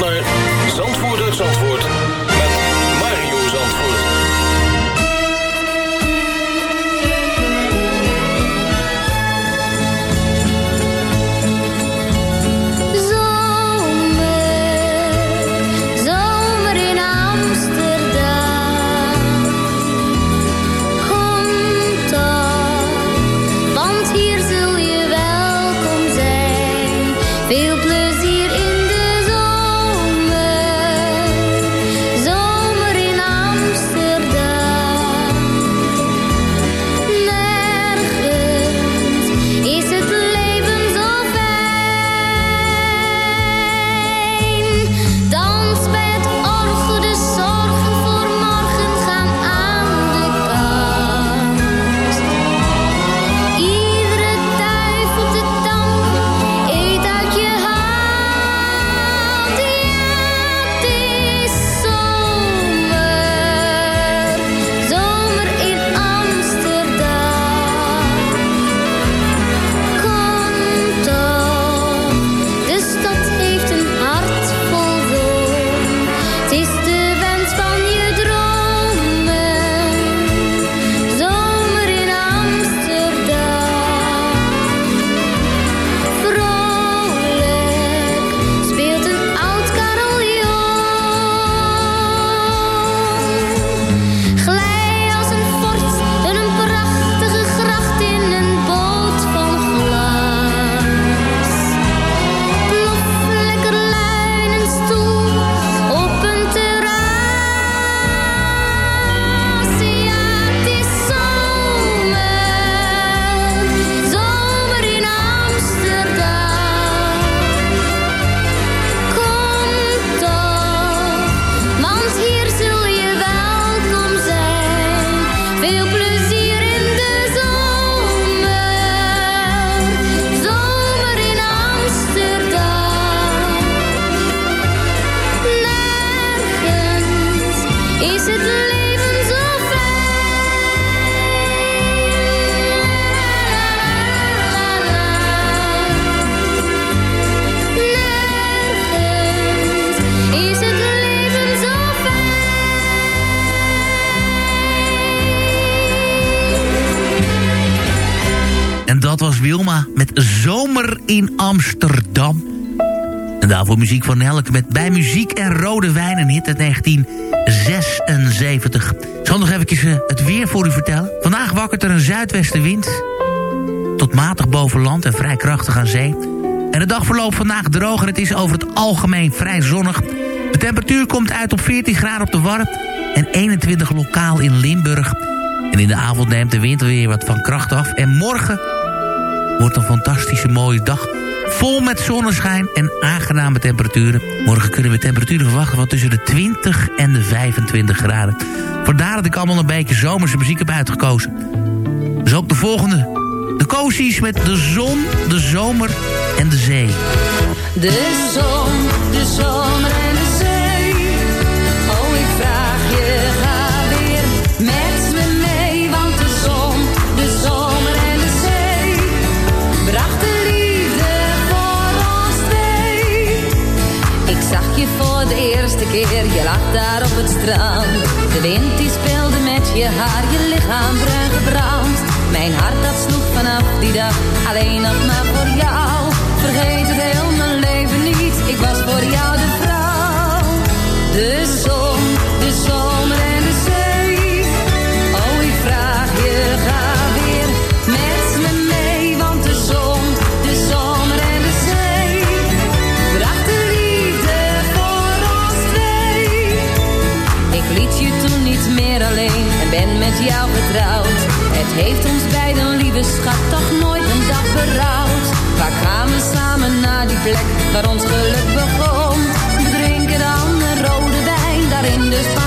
naar Zandvoort uit is het leven zo. Nergens is het leven zo En dat was Wilma met Zomer in Amsterdam. En daarvoor muziek van Nelk met Bij Muziek en Rode Wijn, een hit uit 1976. Ik zal nog eventjes eh, het weer voor u vertellen. Vandaag wakkert er een zuidwestenwind. Tot matig boven land en vrij krachtig aan zee. En de dag verloopt vandaag droog en het is over het algemeen vrij zonnig. De temperatuur komt uit op 14 graden op de Warp en 21 lokaal in Limburg. En in de avond neemt de wind weer wat van kracht af. En morgen wordt een fantastische mooie dag. Vol met zonneschijn en aangename temperaturen. Morgen kunnen we temperaturen verwachten van tussen de 20 en de 25 graden. Vandaar dat ik allemaal een beetje zomerse muziek heb uitgekozen. Dus ook de volgende. De cozies met de zon, de zomer en de zee. De zon, de zomer keer, je lag daar op het strand. De wind die speelde met je haar, je lichaam bruin gebrand. Mijn hart dat sloeg vanaf die dag, alleen nog maar voor jou. Vergeet het Het heeft ons beiden, lieve schat, toch nooit een dag berouwd. Waar kwamen we samen naar die plek waar ons geluk begon? We drinken dan een rode wijn, daarin dus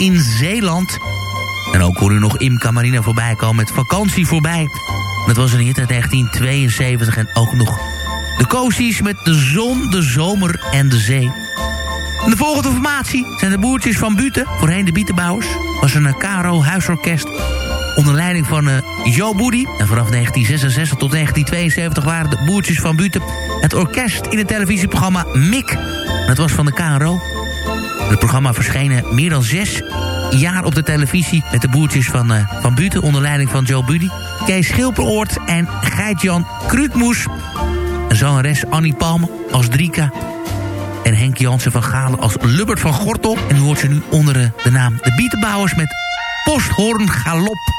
in Zeeland. En ook hoor u nog Imca Marina voorbij komen met Vakantie voorbij. Dat was een hit uit 1972 en ook nog de Cozies met de zon, de zomer en de zee. De volgende formatie zijn de boertjes van Buten, voorheen de Bietenbouwers. was een Caro huisorkest onder leiding van uh, Jo Boedi. En vanaf 1966 tot 1972 waren de boertjes van Buten... het orkest in het televisieprogramma Mik. Dat was van de KRO. Het programma verscheen meer dan zes jaar op de televisie... met de boertjes van, uh, van Buten onder leiding van Joe Budi. Kees Schilperoort en Geit-Jan Kruutmoes. Zangeres Annie Palme als Drika. En Henk Jansen van Galen als Lubbert van Gortel. En u hoort ze nu onder de, de naam De Bietenbouwers met Posthoorn Galop.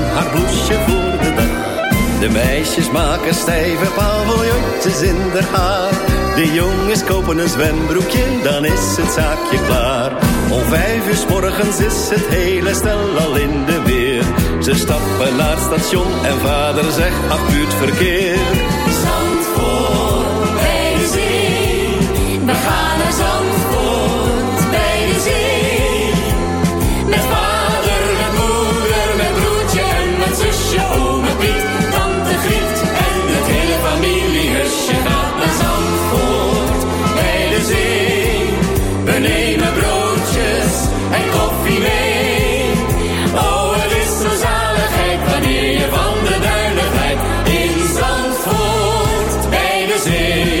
De meisjes maken stijve paviljoentjes in de haar. De jongens kopen een zwembroekje, dan is het zaakje klaar. Om vijf uur s morgens is het hele stel al in de weer. Ze stappen naar het station en vader zegt, ach, het verkeer. Oh, het is zo zaligheid wanneer je van de duinen glijdt. In Zandvoort bij de zee.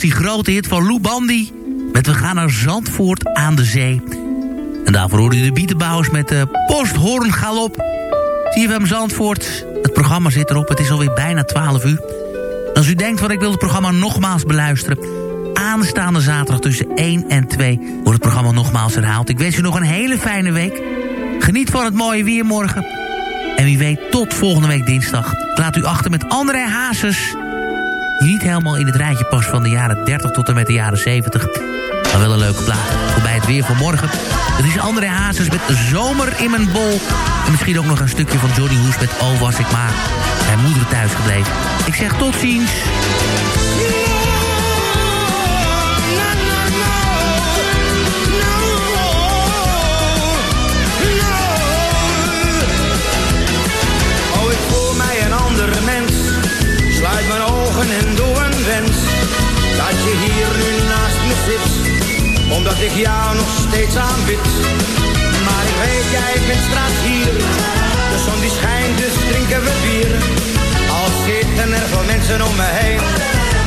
die grote hit van Lou Bandy. Met We gaan naar Zandvoort aan de zee. En daarvoor hoorde u de bietenbouwers met de Posthoorn Galop. CFM Zandvoort. Het programma zit erop. Het is alweer bijna 12 uur. Als u denkt van ik wil het programma nogmaals beluisteren... aanstaande zaterdag tussen 1 en 2 wordt het programma nogmaals herhaald. Ik wens u nog een hele fijne week. Geniet van het mooie weer morgen. En wie weet tot volgende week dinsdag. Ik laat u achter met André Hazes niet helemaal in het rijtje past van de jaren 30 tot en met de jaren 70. Maar wel een leuke plaat. Voorbij het weer van morgen. Het is André Hazes met Zomer in mijn bol. En misschien ook nog een stukje van Johnny Hoes met Oh was ik maar. Zijn moeder thuis gebleven. Ik zeg tot ziens. Omdat ik jou nog steeds aanbid. Maar ik weet, jij bent straks hier. De zon die schijnt, dus drinken we bier. Al zitten er veel mensen om me heen.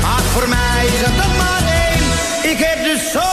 Maar voor mij is het maar één. Ik heb de zomer